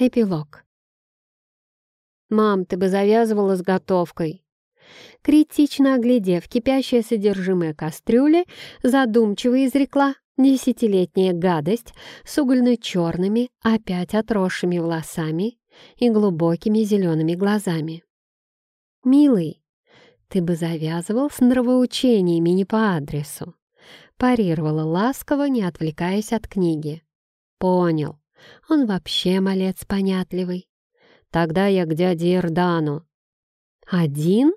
Эпилог. «Мам, ты бы завязывала с готовкой!» Критично оглядев кипящее содержимое кастрюли, задумчиво изрекла десятилетняя гадость с угольно-черными, опять отросшими волосами и глубокими зелеными глазами. «Милый, ты бы завязывал с нравоучениями не по адресу», парировала ласково, не отвлекаясь от книги. «Понял. Он вообще малец понятливый. Тогда я к дяде Ирдану». «Один?»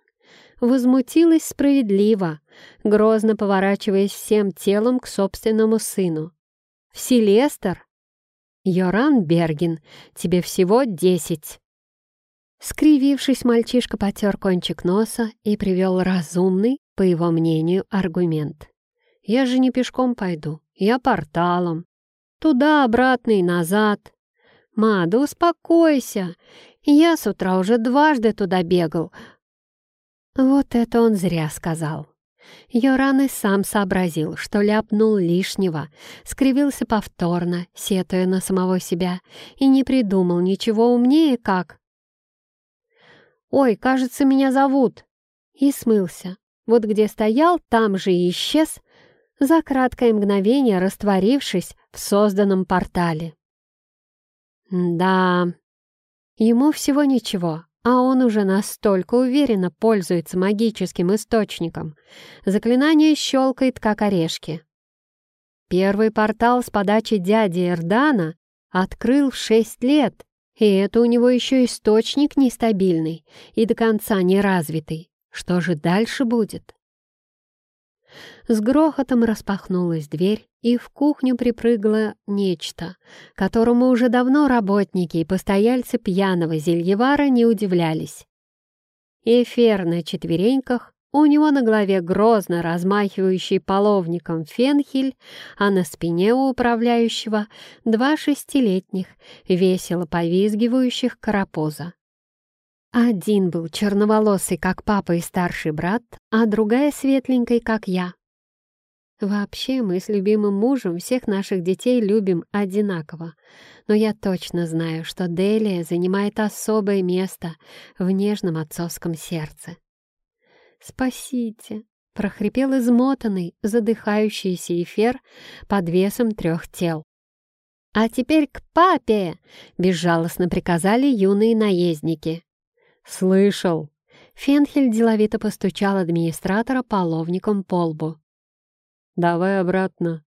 Возмутилась справедливо, грозно поворачиваясь всем телом к собственному сыну. «В Селестер?» «Йоран Берген, тебе всего десять». Скривившись, мальчишка потер кончик носа и привел разумный, по его мнению, аргумент. «Я же не пешком пойду, я порталом. Туда, обратно и назад. Ма, успокойся. Я с утра уже дважды туда бегал. Вот это он зря сказал. Йоран и сам сообразил, что ляпнул лишнего, скривился повторно, сетуя на самого себя, и не придумал ничего умнее, как «Ой, кажется, меня зовут!» и смылся. Вот где стоял, там же и исчез, за краткое мгновение растворившись в созданном портале. Да, ему всего ничего, а он уже настолько уверенно пользуется магическим источником. Заклинание щелкает, как орешки. Первый портал с подачи дяди Эрдана открыл в шесть лет, и это у него еще источник нестабильный и до конца не развитый. Что же дальше будет? С грохотом распахнулась дверь, и в кухню припрыгало нечто, которому уже давно работники и постояльцы пьяного зельевара не удивлялись. Эфир на четвереньках, у него на голове грозно размахивающий половником фенхель, а на спине у управляющего два шестилетних, весело повизгивающих карапуза. Один был черноволосый, как папа и старший брат, а другая светленькой, как я. Вообще, мы с любимым мужем всех наших детей любим одинаково, но я точно знаю, что Делия занимает особое место в нежном отцовском сердце. «Спасите!» — прохрипел измотанный, задыхающийся эфир под весом трех тел. «А теперь к папе!» — безжалостно приказали юные наездники. «Слышал!» Фенхель деловито постучал администратора половником по лбу. «Давай обратно».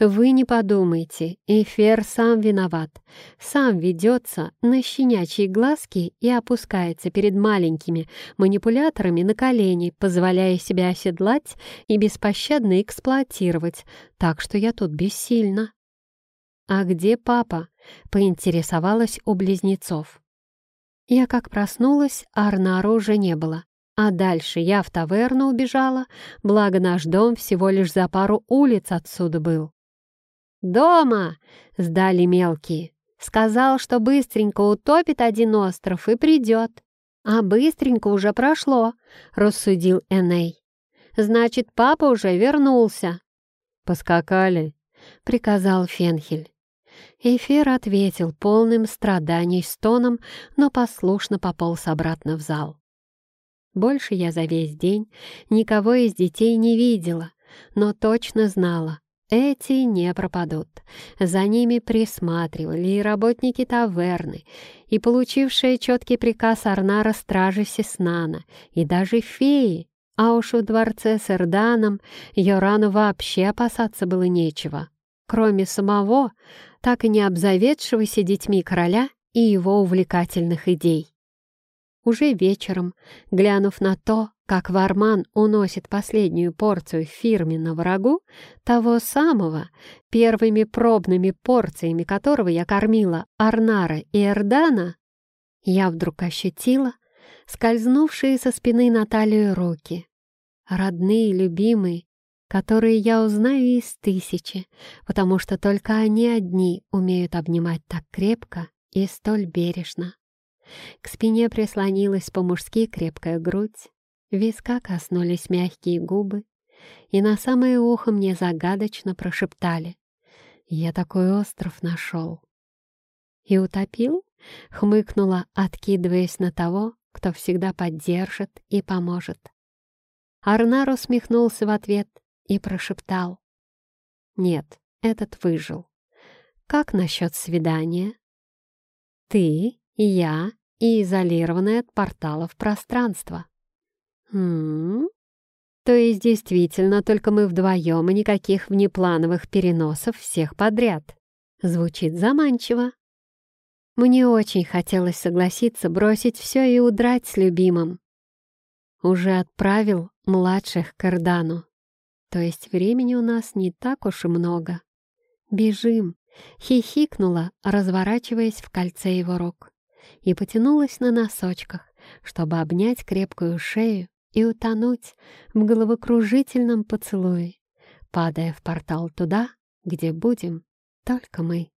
«Вы не подумайте, Эфер сам виноват. Сам ведется на щенячьи глазки и опускается перед маленькими манипуляторами на колени, позволяя себя оседлать и беспощадно эксплуатировать, так что я тут бессильна». «А где папа?» — поинтересовалась у близнецов. Я как проснулась, Арнара уже не было. А дальше я в таверну убежала, благо наш дом всего лишь за пару улиц отсюда был. «Дома!» — сдали мелкие. Сказал, что быстренько утопит один остров и придет. А быстренько уже прошло, — рассудил Эней. Значит, папа уже вернулся. «Поскакали», — приказал Фенхель. Эфир ответил полным страданий стоном, но послушно пополз обратно в зал. Больше я за весь день никого из детей не видела, но точно знала, эти не пропадут. За ними присматривали и работники таверны, и получившие четкий приказ Арнара стражи Сеснана, и даже феи. А уж в дворце с Эрданом Йорану вообще опасаться было нечего, кроме самого, так и не обзаведшегося детьми короля и его увлекательных идей. Уже вечером, глянув на то, как Варман уносит последнюю порцию фирменного рагу, того самого, первыми пробными порциями которого я кормила Арнара и Эрдана, я вдруг ощутила скользнувшие со спины Наталью руки. Родные, любимые, которые я узнаю из тысячи, потому что только они одни умеют обнимать так крепко и столь бережно. К спине прислонилась по-мужски крепкая грудь, виска коснулись мягкие губы, и на самое ухо мне загадочно прошептали «Я такой остров нашел». «И утопил?» — хмыкнула, откидываясь на того, кто всегда поддержит и поможет. Арнар усмехнулся в ответ и прошептал. «Нет, этот выжил. Как насчет свидания? Ты, я и изолированное от порталов пространство. Хм? То есть действительно только мы вдвоем и никаких внеплановых переносов всех подряд. Звучит заманчиво. Мне очень хотелось согласиться бросить все и удрать с любимым. Уже отправил младших к Эрдану. То есть времени у нас не так уж и много. Бежим, хихикнула, разворачиваясь в кольце его рук, и потянулась на носочках, чтобы обнять крепкую шею и утонуть в головокружительном поцелуе, падая в портал туда, где будем только мы.